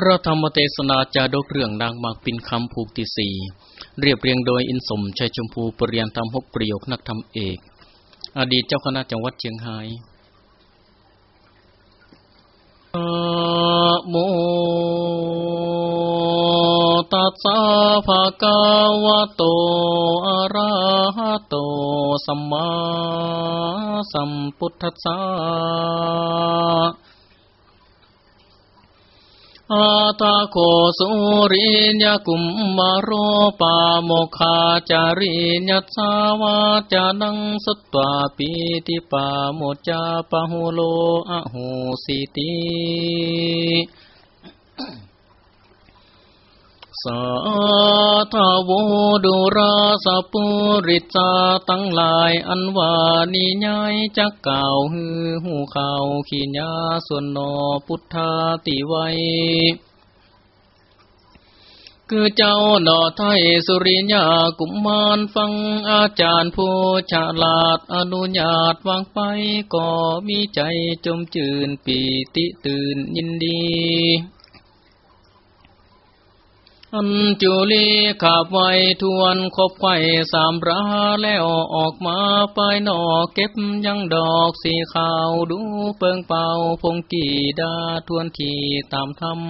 พระธรรมเทศนาจาดกเรื่องนางมากปินคำผูกที่สี่เรียบเรียงโดยอินสมชัยชมพูปรริยนธรรมหกประโยคนักธรรมเอก อดีตเจ้าคณะจังหวัดเชียงรายโมตัสสะภะคะวะโตอะระหะโตสัมมาสัมพุทธัสสะ อาตาโคสุริญากุมมารโรปาโมคาจาริญาสาวาจานังสตวาปิติปาโมจาปะหุโลอะหูสิติ สาธาวดุราสปุริจาตั้งหลายอันวานิยายจักเก่าฮือหูเขาขีญาส่วนนอพุทธาติไวคือเจ้าหนอไทยสุริยากุมมารฟังอาจารย์ผู้ฉลาดอนุญาตวางไปก็มีใจจมจืนปีติตื่นยินดี อันจุลีขับไว้ทวนคบไข่สามราแล้วออกมาไปนอกเก็บยังดอกสีขาวดูเปิงเป่าพงกีดาทวนทีตามธรรม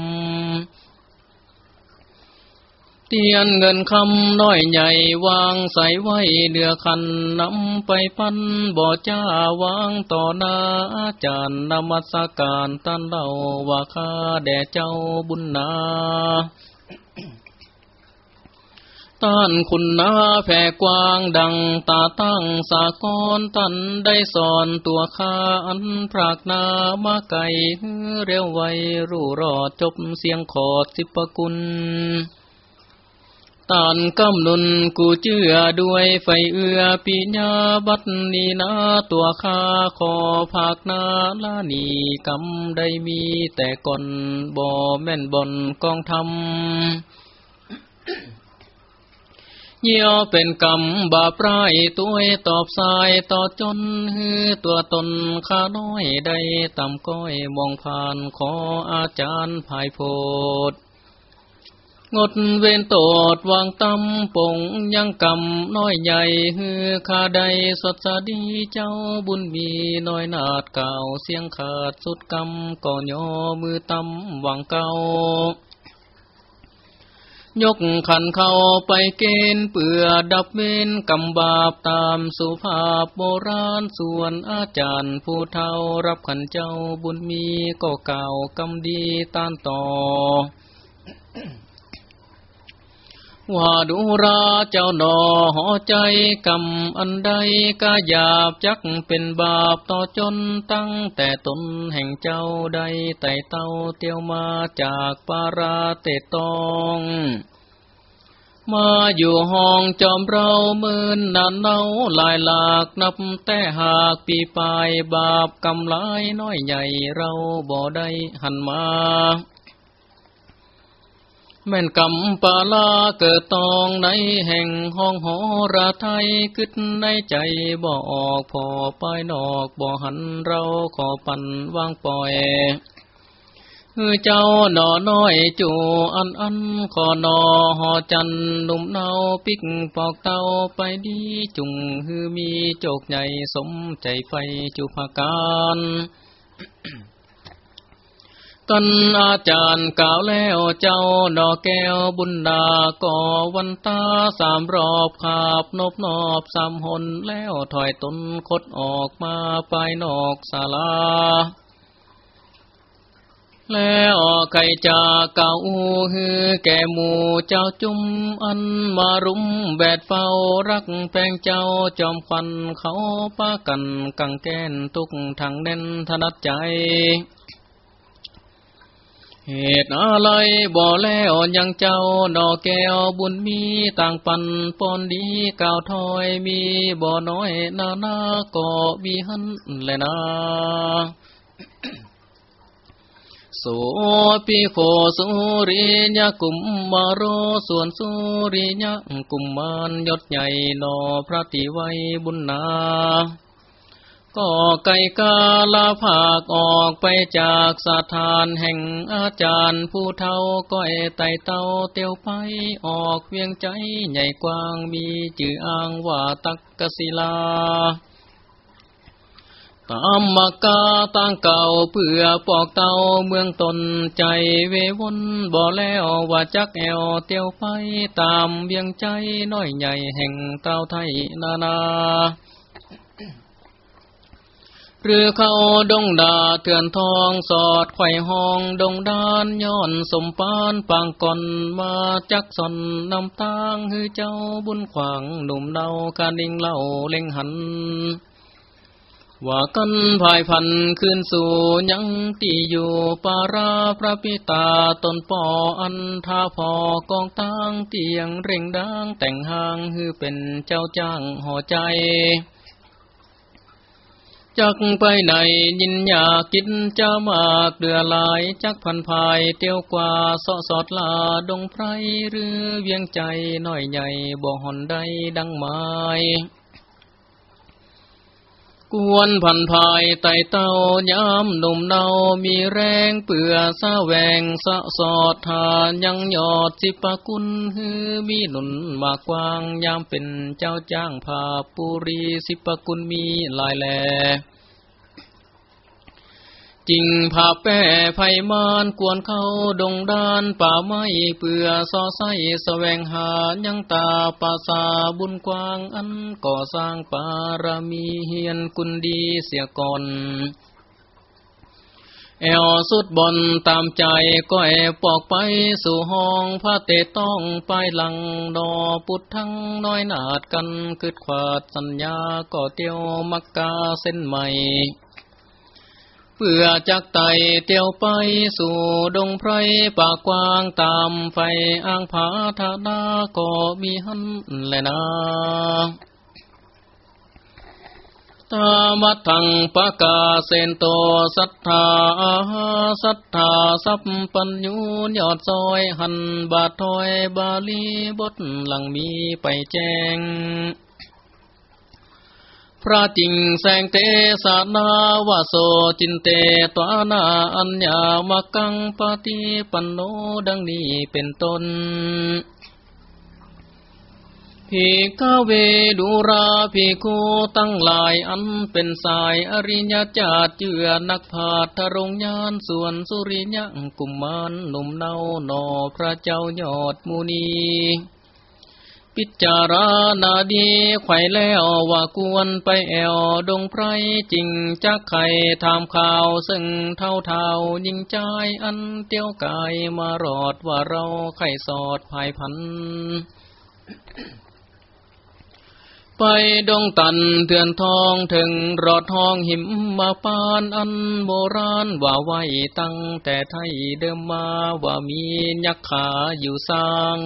เตียนเงินคำน้อยใหญ่วางใส่ไว้เนือคันนำไปพันบ่อจ้าวางต่อหน้าอาจารย์นมัสการตันเล่าว่าข้าแด่เจ้าบุญนา ต้านคุณนาแผ่กว้างดังตาตั้งสากรตันได้สอนตัวข้าอันพรากนามาไก่เร็วไวรู้รอดจบเสียงขอดสิบกุลตานกำนุนกูเจือด้วยไฟเอือปิญาบัตนีนาตัวข้าขอภาคนาลานีกำได้มีแต่ก่อนบ่แม่นบนกองทำ เยี่ยวเป็นกรรมบาปร้ายตัวตอบสายต่อจนฮือตัวตนข้าน้อยได้ต่ำก้อยมองผ่านขออาจารย์ภายโพดงดเว้นโตดวางตำปงยังกำน้อยใหญ่ฮือข้าใดสดสดีเจ้าบุญมีน้อยนาดเก่าเสียงขาดสุดกำก่อนยอมือตำวังเก่า ยกขันเข้าไปเกณฑ์เปื่อดับเวนกำบาปตามสุภาพโบราณส่วนอาจารย์ผู้เท่ารับขันเจ้าบุญมีก็เก่ากำดีต้านต่อ ว่าดูราเจ้าหนอหอใจกำอันใดกาหยาบจักเป็นบาปต่อจนตั้งแต่ตนแห่งเจ้าใดไต่เต้าเตียวมาจากปาราเตตองมาอยู่ห้องจอมเราเมินนานเนาลายหลากนับแต่หากปีปลายบาปกำลายน้อยใหญ่เราบ่ได้หันมา แม่นกำปาลาเกิดตองในแห่งห้องหอระไทยกึดในใจบ่ออกพอไปนอกบ่หันเราขอปันวางปล่อยเจ้าหนอน้อยจูอันอันขอนอหอจันหนุ่มเนาปิกปอกเตาไปดีจุงฮือมีโจกใหญ่สมใจไฟจุภาการ กันอาจารย์กล่าวแล้วเจ้าดอกแก้วบุญดาก่อวันตาสามรอบขาบนบนอบสามหนแล้วถอยตนคดออกมาไปนอกศาลาแล้วไก่จาเก่าฮือแก่หมู่เจ้าจุมอันมารุมแบดเฝ้ารักแปงเจ้าจอมควันเขาป้ากันกังแกนทุกทางเน้นถนัดใจ เหตุอะไรบ่อแล้วยังเจ้าดอกแก้วบุญมีต่างปันปนดีกาวถอยมีบ่อน้อยนานาก็มีหันแลยนาโสปิโคสุริยกุมมารส่วนสุริยกุมมารยศใหญ่นอพระติไวบุญนา ก็ไก่กาลาภาคออกไปจากสถานแห่งอาจารย์ผู้เท่าก้อยไตเต้าเตียวไปออกเวียงใจใหญ่กว้างมีจื่ออ้างว่าตักกศิลาตามมากาตั้งเก่าเพื่อปอกเตาเมืองตนใจเววนบ่แล้วว่าจักแอวเตียวไปตามเบียงใจน้อยใหญ่แห่งเต้าไทยนานาเรือเข้าดงดาเถื่อนทองสอดไข่ห้องดงดานย้อนสมปานปางก่อนมาจักสนนำตางฮือเจ้าบุญขวางหนุ่มเดากาดิ่งเล่าเล็งหัน ว่ากันภายพันขึ้นสู่ยังตีอยู่ปาราพระพิตาตนปออันทาพอกองตั้งเตียงเร่งดังแต่งหางฮือเป็นเจ้าจ้างห่อใจ จักไปไหนยินอยากกินจะมากเดือลายจักพันภายเตียวกว่าสอสอดลาดงไพรหรือเวียงใจน้อยใหญ่บ่หอนใดดังไม้ กวนพันภายไต่เต้ายามหนุ่มเนา มีแรงเปื่อสะแวงสะสอดทานยังยอดสิปกุลฮือมีหนุนมากว้างยามเป็นเจ้าจ้างพาปุรีสิปกุลมีลายแหล จริงผาแป้ไผ่มานกวนเข้าดงดานป่าไม้เปื่อซอไสแสวงหายังตาปาสาบุญกว้างอันก่อสร้างปารมีเฮียนกุนดีเสียก่อนแอวสุดบนตามใจก็แอบปอกไปสู่ห้องพระเตต้องไปหลังดอปุดทั้งน้อยนาดกันกึดขวาดสัญญาก็เตียวมักกาเส้นใหม่ เพื่อจักไตเตียวไปสู่ดงไพรปากว้างตามไฟอ่างผาธาดาก็มีหันแลนาตามัทังปะกาเซนโตสัทธาสัทธาสัพปัญญูยอดซอยหันบาทถอยบาลีบทหลังมีไปแจ้ง พระจิงแสงเตสานาวาโสจินเตตวานาอัญญามกังปฏิปันโนดังนี้เป็นต้นพิกเวดูราภิกขุตั้งหลายอันเป็นสายอริยจาตเจือนักพาทรงยานส่วนสุริยะกุมมารหนุ่มเนาหนอพระเจ้ายอดมูนี พิจารณาดีไข่แล้วว่ากวนไปแอวดงไพรจริงจักไข่ทำข่าวซึ่งเท่าเท่ายิงใจอันเตี้ยวกายมารอดว่าเราไข่สอดภายพัน ไปดงตันเถื่อนทองถึงรอดทองหิมมาปานอันโบราณว่าไว้ตั้งแต่ไทยเดิมมาว่ามียักษ์ขาอยู่สร้าง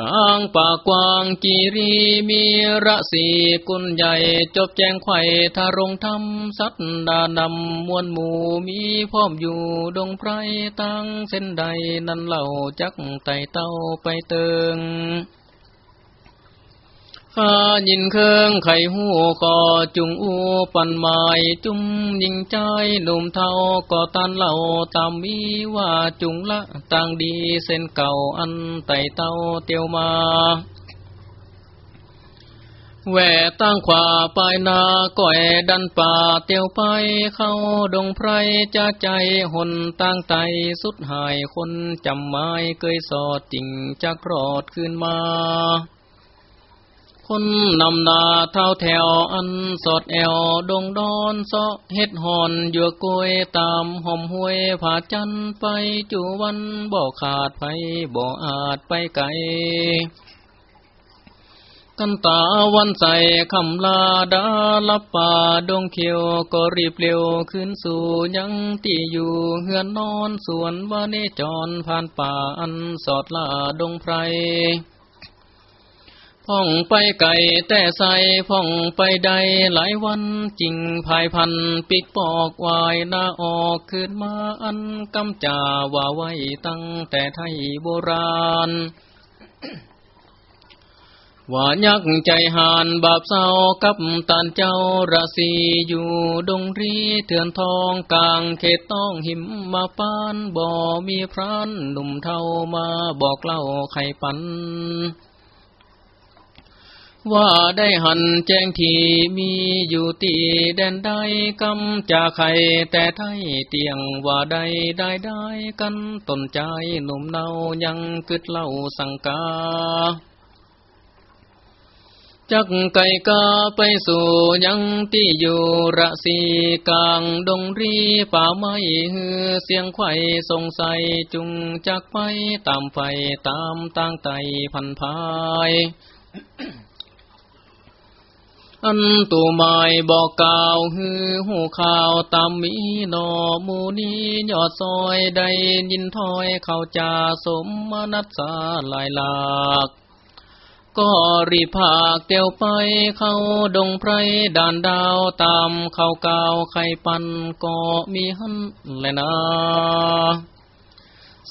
กลางป่ากวางกีรีมีระสีกุลใหญ่จบแจงไข่ทารงธรรมสัตดานำมวลหมู่มีพร้อมอยู่ดงไพรตั้งเส้นใดนั้นเล่าจักไต่เต้าไปเติง ข้ายินเครื่องไข่หูก่อจุงอูปันไม้จุ้มยิงใจหนุ่มเทาก่อตันเหล่าตามมีว่าจุงละต่างดีเส้นเก่าอันไต่เต้าเตียวมาแหวตั้งขวาปลายนาก่อยดันป่าเตียวไปเข้าดงไพรจะใจหนตั้งไตสุดหายคนจำไม้เคยสอดจริงจักรอดขึ้นมา คนนำนาเท่าแถวอันสอดแอวดงดอนซาะเฮ็ดหอนหยวกวยตามหอมห้วยผาจันไปจูวันบ่ขาดไปบ่อาจไปไกลกันตาวันใสคำลาดาลับป่าดงเขียวก็รีบเร็วขึ้นสู่ยังตีอยู่เฮือนนอนสวนวาเนจรผ่านป่าอันสอดลาดงไพร พ่องไปไก่แต่ใส่พ่องไปใดหลายวันจริงภายพันปิกปอกวายนาออกขึ้นมาอันกำจาว่าไว้ตั้งแต่ไทยโบราณว่ายักใจหานบาปเศร้ากับตันเจ้าราศีอยู่ดงรีเถื่อนทองกลางเขตต้องหิมมาปานบ่มีพรานหนุ่มเท่ามาบอกเล่าไข่ปัน ว่าได้หันแจ้งทีมีอยู่ตีแดนใดกำจากไข่แต่ไทยเตียงว่าใดได้ได้กันตนใจหนุ่มเนายังกึดเล่าสังกา จักไก่กาไปสู่ยังที่อยู่ระสีกลางดงรีป่าไม้ฮือเสียงไข่สงสัยจุงจักไปตามไฟตามตั้งไตพันพาย อันตูไม้บอกกล่าวฮือหูข่าวตามมีนอมูนียอดซอยได้ยินถอยเข้าจาสมมนัสสาลายหลากก็รีภาคเตียวไปเข้าดงไพรด่านดาวตามเข้ากาวไข่ปันก็มีหันแลนะ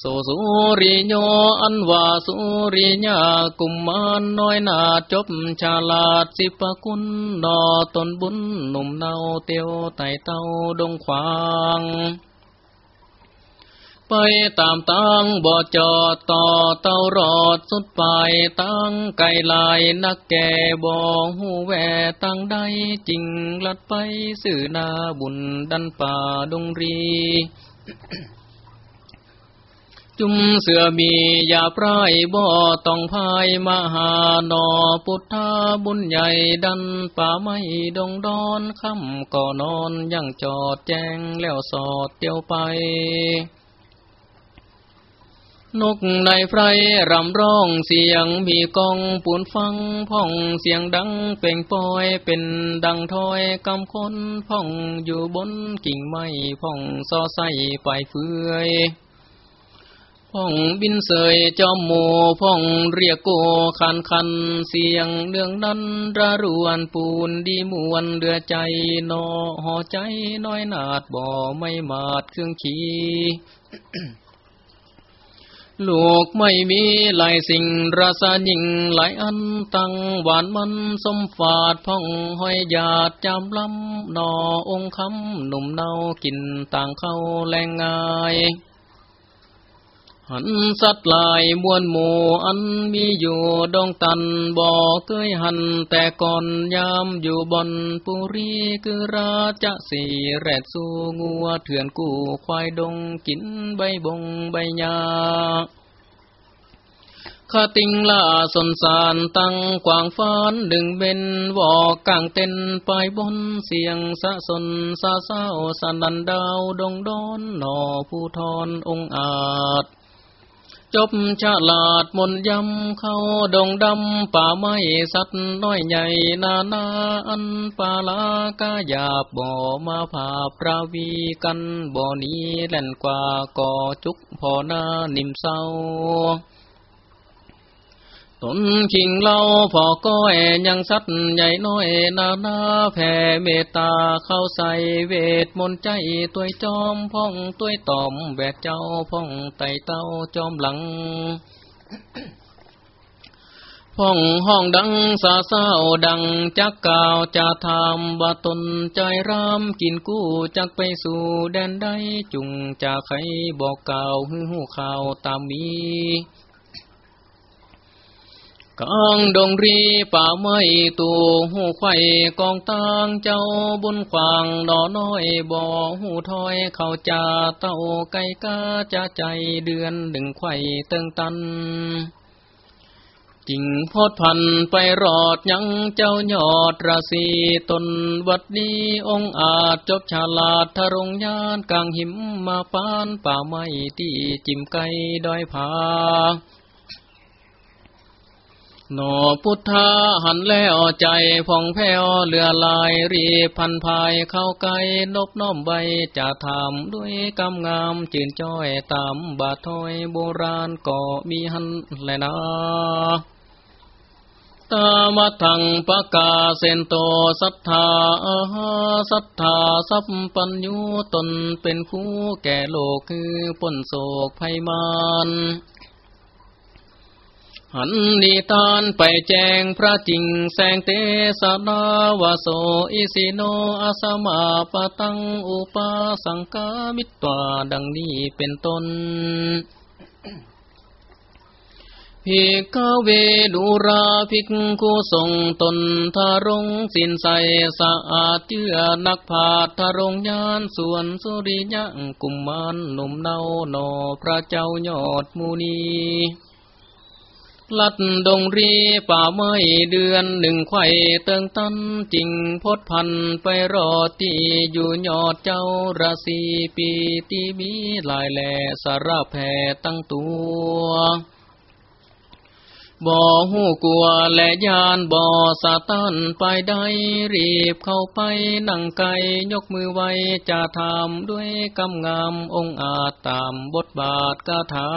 โสสุริโยอันว่าสุริญากุมมานน้อยนาจบชาลาดสิปคุณนอตนบุญหนุ่มเนาเตียวไต่เต้าดงขวางไปตามตั้งบ่อจอดต่อเต้ารอดสุดไปตั้งไก่ลายนักแก่บ่หูแวตั้งได้จริงลัดไปสื่อนาบุญดันป่าดงรี จุมเสือมีอย่าปรายบ่ต้องพายมหานอพุทธาบุญใหญ่ดันป่าไม่ดงดอนคำก่อนอนยังจอดแจ้งแล้วสอดเตียวไป นกในไพรรำร้องเสียงมีกองปูนฟังพ่องเสียงดังเป่งปอยเป็นดังถอยกำคนพ่องอยู่บนกิ่งไม้พ่องซอใส่ไปเฟือย พ่องบินเสยจอมโมพ่องเรียกโกคันคันเสียงเนื่องนั้นระรวนปูนดีมวนเดือใจนอห่อใจน้อยนาดบ่ไม่มาดเครื่องขีลูกไม่มีหลายสิ่งราสายิ่งหลายอันตั้งหวานมันสมฝาดพ่องห้อยหยาดจำลำนอองคำหนุ่มเนากินต่างเข้าแรงงาย หันสัตว์ลายมวนหมูอันมีอยู่ดองตันบ่อเคยหันแต่ก่อนยามอยู่บนปุรีคือราชสีแรดสูงัวเถื่อนกูควายดงกินใบบงใบยาข้าติงลาสนสารตั้งกวางฟ้านดึงเบนวอกกลางเต้นปายบนเสียงสะสนสาเศร้าสนันดาวดงดอนหนอผู้ทอนองอาจ จบฉลาดมนยำเข้าดงดำป่าไม้สัตว์น้อยใหญ่นานาอันปาลากาหยาบบ่อมาผาพระวีกันบ่อนี้แล่นกว่าก่อจุกพอนานิ่มเศร้า ตนขิงเล่าพอก้อยยังสัตใหญ่น้อยนานาแผ่เมตตาเข้าใส่เวทมนต์ใจตัวจอมพ่องตัวต่อมแวดเจ้าพ่องไตเต้าจอมหลังพ่องห้องดังสาเศร้าดังจักกล่าวจะทำบาตนใจรามกินกู้จักไปสู่แดนใดจุงจะใครบอกกล่าวหื้อหูข่าวตามมี กางดงรีป่าไม้ตูหูไข่กองตางเจ้าบุญขวางดอน้อยบ่อหูถอยเข้าจ่าเต้าไก่กาจะใจเดือนหนึ่งไข่เติงตันจิงพอดพันไปรอดยังเจ้ายอดราศีตนวัดดีองอาจจบฉลาดทะรงยานกลางหิมมาปานป่าไม้ที่จิมไก่ดอยผา โนพุทธาหันแล้วใจผ่องแผ้วเลือลายรีพันภายเข้าไกลนบน้อมใบจะทำด้วยกำงามจืนจ้อยตามบาทอยโบราณก็มีหันแลนะตามาทังปะกาเซนโตสัทธาสัทธาสัพปัญญูตนเป็นคู่แก่โลกคือปนโศกภัยมาน หันนิทานไปแจงพระจริงแสงเตสนาวโสอิสิโนอาสมาปตังอุปาสังกามิตวาดังนี้เป็นต้นภิกขเวดุราภิกขุทรงตนทารงสินใสสะอาดเจือนักผาทารงยานส่วนสุริยะกุมมานหนุ่มเนาหนอพระเจ้ายอดมูนี ลัดดงรีป่าไม้เดือนหนึ่งไข่เติงตันจริงพดพันไปรอตีอยู่ยอดเจ้าราศีปีตีมีลายแหล่สารแผ่ตั้งตัวบ่หูกลัวและยานบ่สาตันไปได้รีบเข้าไปนั่งไกยกมือไว้จะทำด้วยกำงามองอาจตามบทบาทกาถา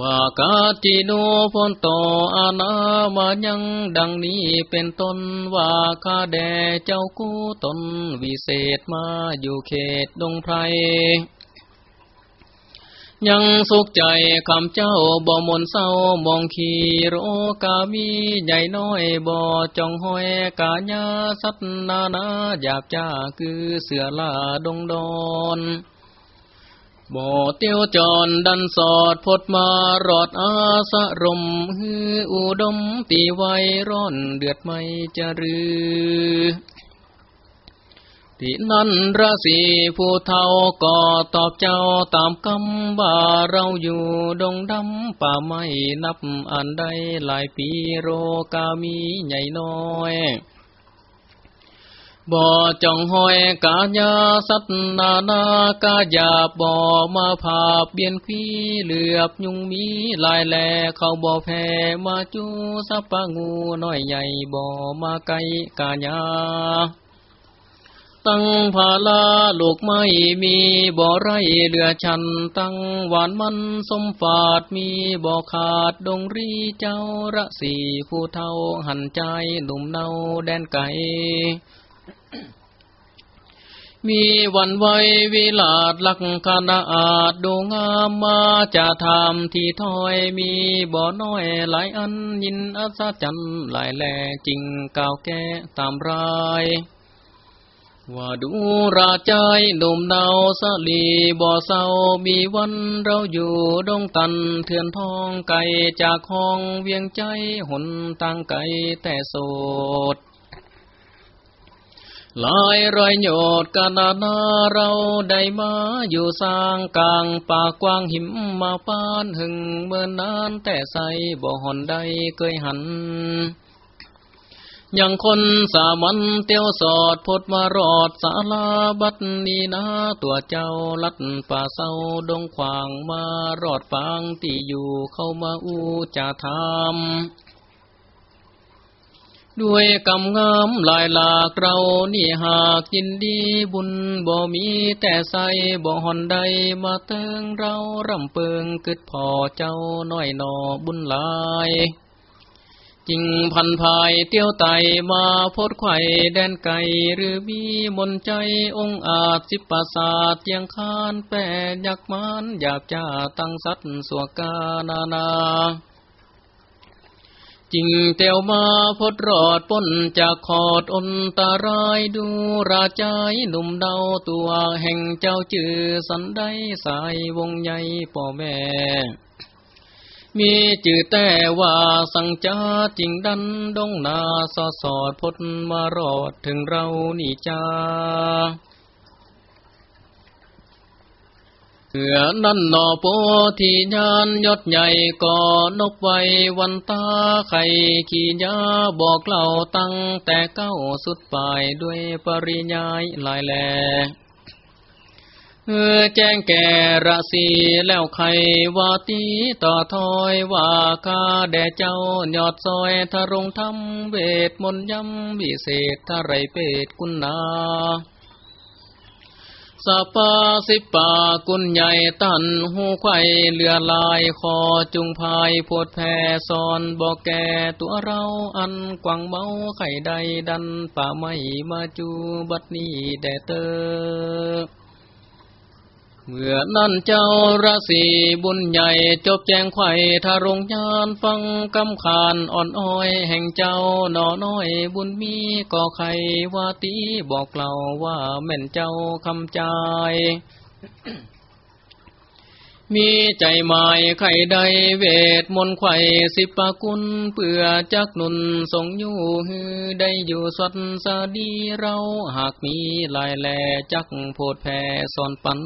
ว่ากาจิโนพนโตออานามายังดังนี้เป็นต้นว่าข้าแดเจ้ากู้ตนวิเศษมาอยู่เขตดงไพรยังสุขใจคำเจ้าบ่มนเศร้ามองขีโรกามีใหญ่น้อยบ่จองห้อยกาญาสัตนานาหยาบจ้าคือเสือลาดงดอน บ่เตียวจอนดันสอดพดมารอดอาสะรมฮืออุดมตีไวร้อนเดือดไม่จะรือที่นั่นราศีผู้เท่าก็ตอบเจ้าตามคำว่าเราอยู่ดงดำป่าไม่นับอันใดหลายปีโรกามีใหญ่น้อย บ่จองหอยกาญาสัตนานากาหยาบ่มาภาพเบียนขี้เหลือบยุงมีลายแหลเขาบ่แพ้มาจูสัปะงูน้อยใหญ่บ่มาไกลกาญาตั้งภาลาลูกไม่มีบ่อไรเหลือชัน ตั้งหวานมันสมฝาดมีบ่อขาดดงรีเจ้าระสีผู้เท่าหันใจหนุ่มเนาแดนไก่ มีวันไว้วิลาดลักคณาอาจดูงามมาจะทำที่ถอยมีบ่อน้อยหลายอันยินอัศจรรย์หลายแหล่จริงกาวแก่ตามรายว่าดูราใจหนุ่มเนาสลีบ่อเศร้ามีวันเราอยู่ดงตันเถื่อนทองไก่จากห้องเวียงใจหนตังไก่แต่โสด ลายรอยโยดกานานาเราได้มาอยู่สร้างกลางป่ากว้างหิมมาปานหึงเมื่อนานแต่ใสบ่หอนใดเคยหันยังคนสามัญเตียวสอดพดมารอดสาลาบัดนีนาตัวเจ้าลัดป่าเศร้าดงขวางมารอดฟังที่อยู่เข้ามาอูจาทำ ด้วยกำงามลายหลากเรานี่หากยินดีบุญบ่มีแต่ใสบ่หอนใดมาเติงเรารำเปิงกึดพอเจ้าน้อยนอบุญหลายจิงพันภายเตี้ยวไตมาพดไข่แดนไก่หรือมีมนใจองอาจสิปาสาทยังคานแปดยักมานหยาบจ้าตั้งสัตว์สวกานานา จิงเตียวมาพดรอดป้นจากขอดอนตารายดูราใจหนุ่มเดาตัวแห่งเจ้าจือสันได้สายวงใหญ่ป่อแม่ มีจือแต่ว่าสังจาจริงดันดงนาสอสอดพดมารอดถึงเรานี่จ้า เหือนั่นนอโปที่ยานยศใหญ่ก่อนกไว้วันตาไข่ขี่ยาบอกเล่าตั้งแต่เก้าสุดปลายด้วยปริยายหลายแหลเออแจ้งแก่ระสีแล้วใครว่าตีต่อถอยว่าคาแด่เจ้ายอดซอยทะรงทำเวทมนยำวิเศษทะไรเป็ดกุณนา สปาสิปากุญใหญ่ตันหูไข่เลือลายคอจุงพายพดแพ่ซอนบอกแกตัวเราอันกวางเมาไข่ใดดันป่าไม่มาจูบัดนี้แด่เตอ เมื่อนั่นเจ้าราศีบุญใหญ่จบแจงไข่ทารงยานฟังกำขานอ่อนอ้อย แห่งเจ้าหนอน้อยบุญมีก่อไขว่าตีบอกเล่าว่าแม่นเจ้าคำใจ มีใจหมายไข่ใดเวทมนต์ไข่สิบปากุลเปื่อจักนุนทรงอยู่ฮือได้อยู่สัตสดีเราหากมีลายแลจักโพดแผ่สอนปัน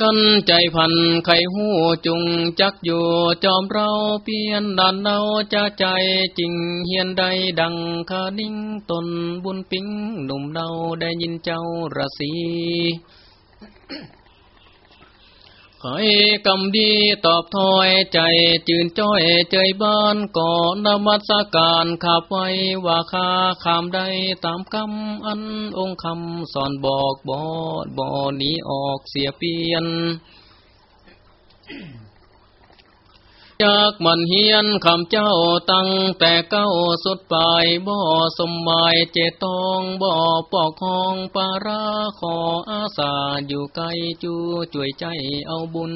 ดันใจพันไข่หูจุงจักอยู่จอมเราเปลี่ยนดันเนาจะใจจริงเฮียนใดดังคานิ่งตนบุญปิ้งหนุ่มเนาได้ยินเจ้าระสี ขอยกำดีตอบถอยใจจืนจ้อยเจยบ้านก่อนนมัสการขับไว้ว่าคาขามได้ตามคำอันองค์คำสอนบอกบอดบอนี้ออกเสียเปียน จากมันเฮียนคำเจ้าตั้งแต่เก้าสุดปลายบ่อสมหมายเจตองบ่อปอกห้องปาราขออาสาอยู่ไกลจูช่วยใจเอาบุญ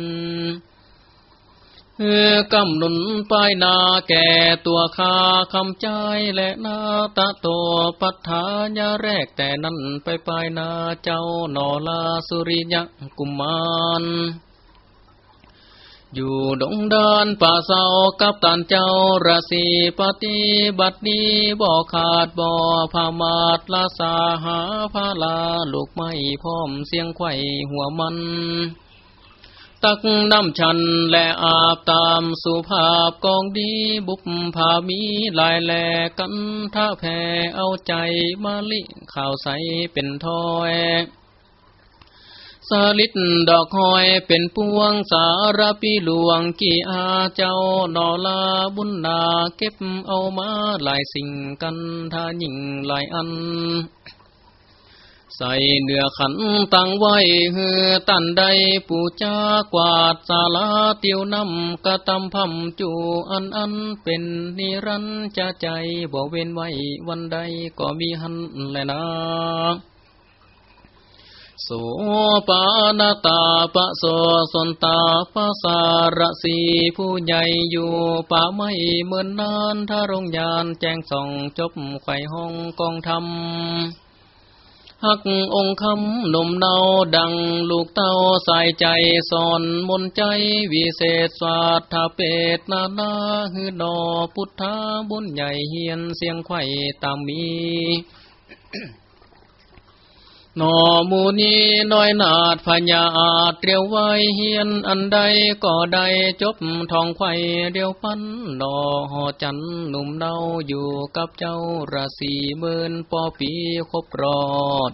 เออกำหนุนปลายนาแก่ตัวคาคำใจและนาตะโตปัฏฐานยาแรกแต่นั้นไปปลายนาเจ้านอลาสุริยกุมาร อยู่ดงดานป่าเศร้ากับตันเจ้าราศีปฏิบัติดีบ่อขาดบ่อพามาดลาสาหาพาลาลูกไม้พร้อมเสียงไข่หัวมัน ตักน้ำชันและอาบตามสุภาพกองดีบุพผามีลายแหลกันท่าแผ่เอาใจมาลิข่าวใสเป็นทอย สลิดดอกหอยเป็นพวงสารปีหลวงกี่อาเจ้านอลาบุญนาเก็บเอามาหลายสิ่งกันท่ายิ่งหลายอัน ใส่เนื้อขันตั้งไว้เฮือตันใดปูจากวาดสาลาเตียวนำกระตำพัมจูอันอันเป็นนิรันจะใจบ่เว้นไว้วันใดก็มีหันแลนะ สปานตาปะโสสนตาปะสารสีผู้ใหญ่อยู่ป่าไม่เหมือนนานถ้ารงยานแจ้งส่องจบไข่ห้องกองทำหักองคำหนุ่มเนาดังลูกเต้าใส่ใจสอนมนใจวิเศษสวัสดาเปตนานาฮือนอพุทธาบุญใหญ่เฮียนเสียงไข่ตามมี นอมูนีน้อยนาดพญาอาจเรียวไว้เฮียนอันใดก็ได้จบทองไข่เดียวพันนอหอจันหนุ่มเดาอยู่กับเจ้าราศีเมินปอปีครบรอด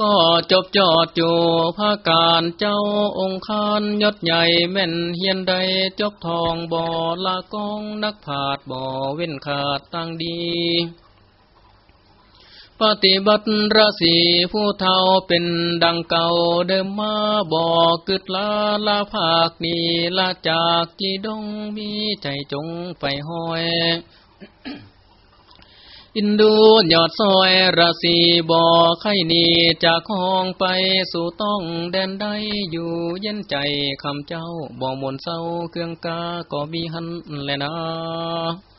ก็จบจอดอยู่ภาการเจ้าองค์คานยศใหญ่แม่นเฮียนใดจบทองบ่อละกองนักผาดบ่อเว้นขาดตั้งดี ปฏิบัติราศีผู้เท่าเป็นดังเก่าเดิมมาบอกกึดลาลาภาคนีลาจากจีดงมีใจจงไฟห้อย อินดูยอดซอยราศีบ่อไข่นีจากห้องไปสู่ต้องแดนใดอยู่เย็นใจคำเจ้าบ่มนเศร้าเครื่องกาก็มีหันแลนะ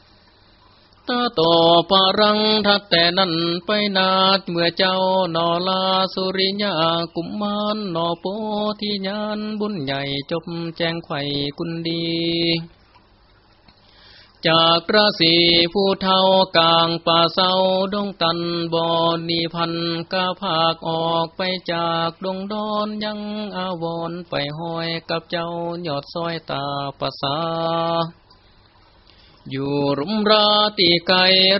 ตาโตปารังทัดแต่นั้นไปนาดเมื่อเจ้านอลาสุริยากุมมานนอโปที่ยานบุญใหญ่จบแจงไข่กุนดี จากราศีผู้เท่ากลางป่าเศร้าดงตันบอนนีพันกาภาคออกไปจากดงดอนยังอาวรไปห้อยกับเจ้ายอดซอยตาปะสา อยู่รุมราตีไก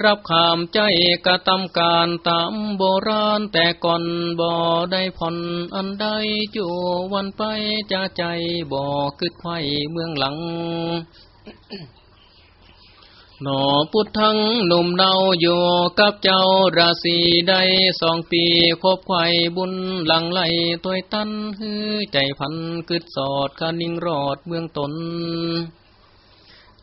รับขามใจกระทำการตามโบราณแต่ก่อนบ่ได้ผ่อนอันใดจู่วันไปจะใจบ่กึดไข่เมืองหลังหนอพุทธังหนุ่มเนาอยู่กับเจ้าราศีใดสองปีคบไข่บุญหลังไหลตัวตันฮือใจพันกึดสอดคานิ่งรอดเมืองตน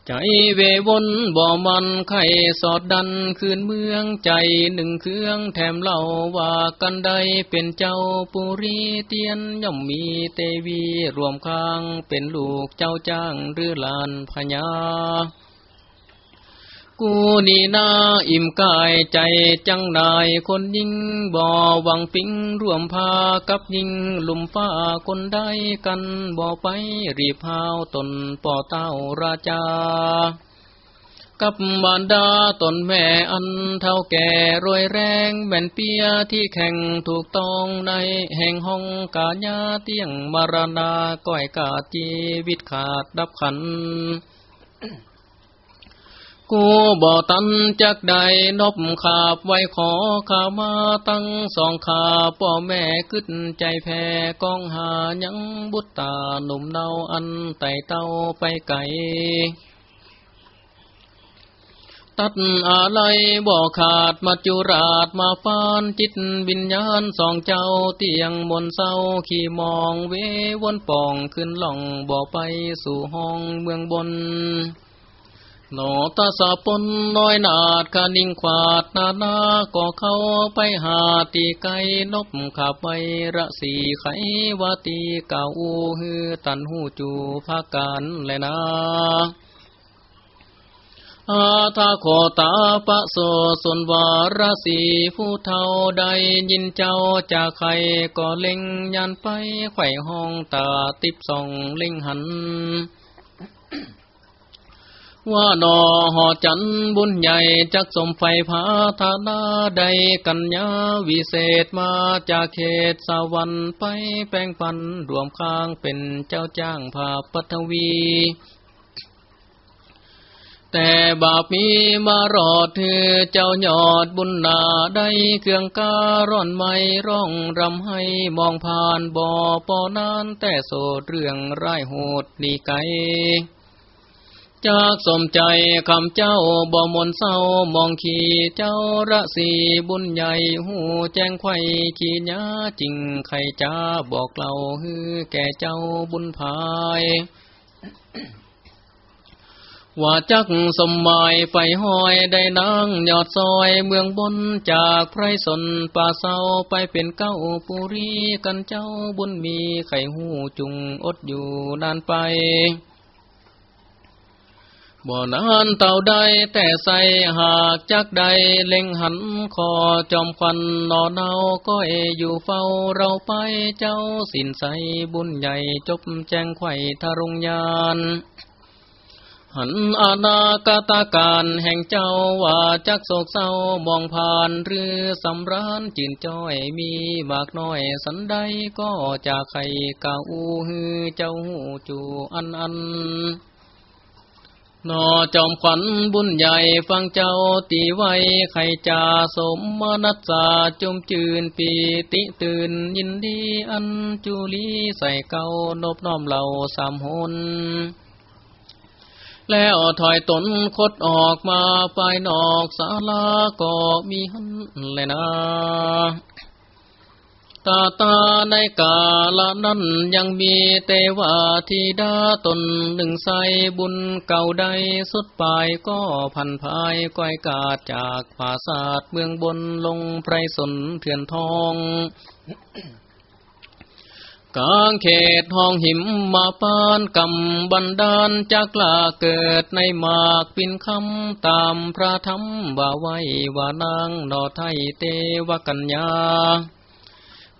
ใจเววนบ่มันไข่สอดดันคืนเมืองใจหนึ่งเครื่องแถมเล่าว่ากันใดเป็นเจ้าปุรีเตียนย่อมมีเตวีรวมข้างเป็นลูกเจ้าจ้างหรือลานพญา กูนี่นาอิ่มกายใจจังนายคนยิงบ่อวังปิงร่วมพากับยิงลุมฟ้าคนได้กันบ่อไปรีพาวตนป่อเต้าราชากับบานดาตนแม่อันเท่าแก่รวยแรงแม่นเปียที่แข่งถูกต้องในแห่งห้องกาญาเตียงมารณาก้อยกาจีวิตขาดดับขัน กูบ่ตันจักใดนบขาบไว้ขอขามาตั้งสองขาพ่อแม่กึดใจแพ้กองหายังบุตตาหนุ่มเนาอันไต่เต้าไปไกลตัดอะไรบ่ขาดมาจุราดมาฟานจิตวิญญาณสองเจ้าเตียงบนเศร้าขี่มองเววนป่องขึ้นหล่องบ่ไปสู่ห้องเมืองบน นอตาสาปนน้อยนาดกานิ่งขวาดนานาก็เข้าไปหาตีไกนบขับไประสีไขวาตีเก่าฮือตันหูจูภาการแลนาอาทาโคตาปะโสสนวารสีผู้เท่าใดยินเจ้าจากใครก็เล็งยันไปไข่ห้องตาติบส่องเล็งหัน ว่านอหอจันบุญใหญ่จักสมไฟพาธานาใดกัญญาวิเศษมาจากเขตสวรรค์ไปแป้งพันรวมข้างเป็นเจ้าจ้างภาปัทวีแต่บาปมีมารอดเธอเจ้ายอดบุญนาได้เครื่องการ่อนไม่ร้องรำให้มองผ่านบ่อปอนานแต่โสดเรื่องร้ายโหดดีไก จากสมใจคำเจ้าบ่มนเศร้ามองขี่เจ้าระสีบุญใหญ่หูแจ้งไข่ขี่ยาจริงใครจ้าบอกเล่าฮือแก่เจ้าบุญภายว่าจักสมหมายไฟห้อยได้นางยอดซอยเมืองบนจากไพรสนป่าเศร้าไปเป็นเก้าปุรีกันเจ้าบุญมีไข่หูจุงอดอยู่นานไป บ่นานเต่าใดแต่ใสหากจักใดเล็งหันคอจอมควันนอเนาก็เออยู่เฝ้าเราไปเจ้าสินใสบุญใหญ่จบแจ้งไข่ทารุงยานหันอาณากตาการแห่งเจ้าว่าจักโศกเศร้ามองผ่านหรือสำรานจินจ้อยมีมากน้อยสันใดก็จะไข่กาอูฮือเจ้าหูจูอันอัน นอจอมขวัญบุญใหญ่ฟังเจ้าตีไว้ไข่จ่าสมมนัสจาจุมจืนปีติตื่นยินดีอันจุลีใส่เกานบน้อมเหล่าสามหนแล้วถอยตนคดออกมาไปนอกศาลาก็มีหันเลยนะ ตาตาในกาละนั้นยังมีเตวาทีดาตนหนึ่งใสบุญเก่าใดสุดปลายก็พันภายก้อยกาดจากภาษาดเมืองบนลงไพรสนเถื่อนทองกางเขตห้องหิมมาปานกำบันดาลจากลาเกิดในหมากปินคำตามพระธรรมว่าไว้ว่านางนอไทยเตวกัญญา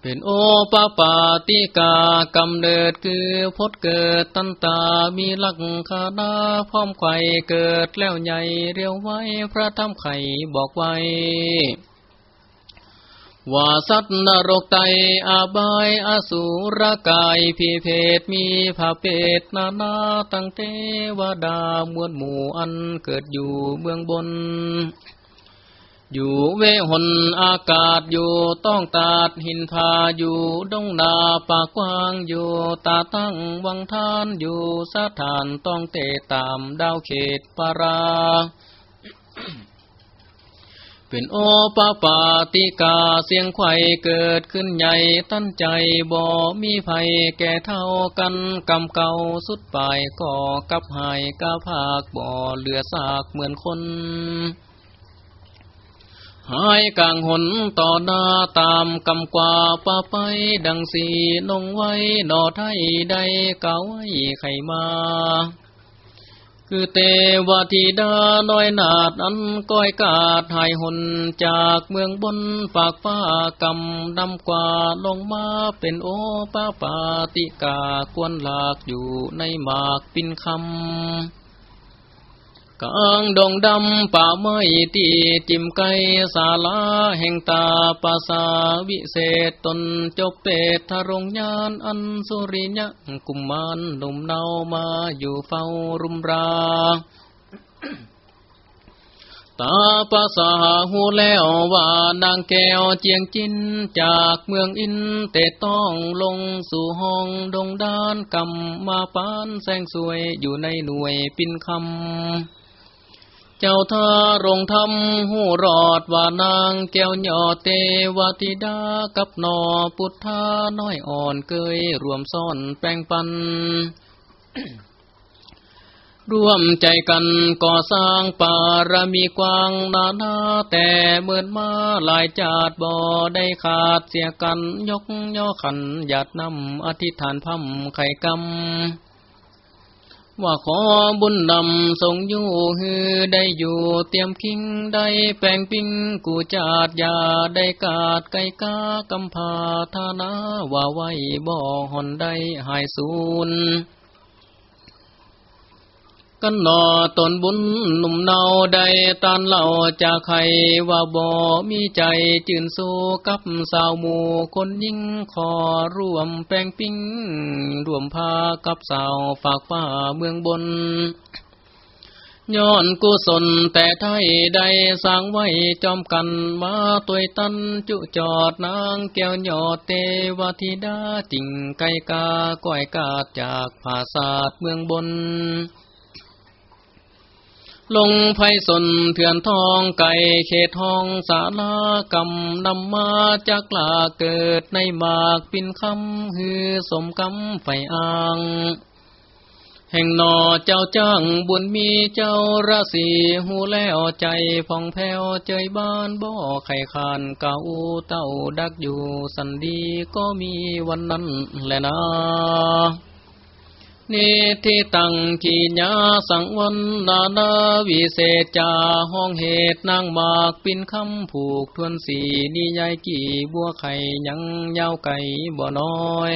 เป็นโอปปาติกากำเนิดคือพดเกิดตันตามีลักคานาพร้อมไข่เกิดแล้วใหญ่เรียวไว้พระธรรมไข่บอกไว้ ว่าสัตว์นรกไตอาบายอสูรกายพีเพศมีผาเปตนานาตั้งเทวดามวลหมู่อันเกิดอยู่เมืองบน อยู่เวหนอากาศอยู่ต้องตาดหินพาอยู่ดงนาปากกว้างอยู่ตาตั้งวังทานอยู่สถานต้องเตะตามดาวเขตปาราเปขึ้นโอปาปาติกาเสียงไข่เกิดขึ้นใหญ่ตั้นใจบ่ มีภัยแก่เท่ากันกำเก่าสุดปลายก่อกับหายกาภาคบ่ เหลือซากเหมือนคน หายกลางหนต่อหน้าตามกำกว่าป้าไปดังสีนงไว้ดอไทยได้กาไว้ไขมา คือเตวทิดาน้อยนาดอันก้อยกาดหายหนจากเมืองบนฝากฟ้ากำดำกว่าลงมาเป็นโอป้าปาติกากวนหลากอยู่ในหมากปินคำ กลางดงดำป่าไม้ตีจิมไกศาลาแห่งตาปาสาวิเศษตนจบเปตทรงยานอันสุริยะกุมมารหนุ่มเนามาอยู่เฝ้ารุมราตาปาสาหูแล้วว่านางแก้วเจียงจินจากเมืองอินเตต้องลงสู่ห้องดงดานกำมาปานแสงสวยอยู่ในหน่วยปินคำ เจ้าท่ารงทำหูรอดว่านางแก้วหยอดเตวติดากับนอพุทธาน้อยอ่อนเกยรวมซ่อนแปลงปัน ร่วมใจกันก่อสร้างปารมีกว้างนานาแต่เมื่อนมาหลายจาดบ่ได้ขาดเสียกันยกย่อขันหยาดนำอธิษฐานพัมไข่กำ ว่าขอบุญนำทรงอยู่ฮือได้อยู่เตรียมคิงได้แปลงปิงกูจาดยาได้กาดไก่กากำพาธานาว่าไว้บ่หอนได้หายสูญ กันหนอตนบุญหนุ่มเนาได้ตานเล่าจากใครว่าบ่มีใจจืนสู้กับสาวหมู่คนยิ่งขอร่วมแปลงปิ้งร่วมพากับสาวฝากฟ้าเมืองบนย้อนกุศลแต่ไทยได้สร้างไว้จอมกันมาตัวตันจุจอดนางแก้วยอดเตวธิดาจิงไกกาก้อยกาดจากภาษาทเมืองบน ลงไพสนเถื่อนทองไก่เขตทองสาลากำนำมาจากลาเกิดในหมากปินคำฮือสมกำไฟอ่าง แห่งนอเจ้าจ้างบุญมีเจ้าราศีหูแล้วใจพองแผ้วเจยบ้านบ่อไข่คานเก่าเต้าดักอยู่สันดีก็มีวันนั้นแหละนะ นิทิตังขีญาสังวันนานาวิเศษจาห้องเหตุนางมากปินคำผูกทวนสีนิยายกี่บัวไข่ยังยาวไก่บ่น้อย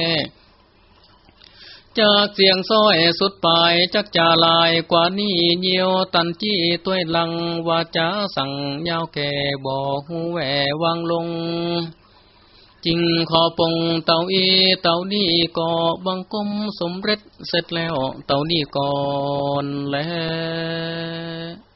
จากเสียงซ้อยสุดปลายจักจาลายกว่านี้เยียวตันจี้ตัวยลังวาจาสั่งยาวแก่บ่หูแหววางลง จริงขอปงเต่าอีเต่านี่กอบังกมสมเร็จเสร็จแล้วเต่านี่ก่อนแล้ว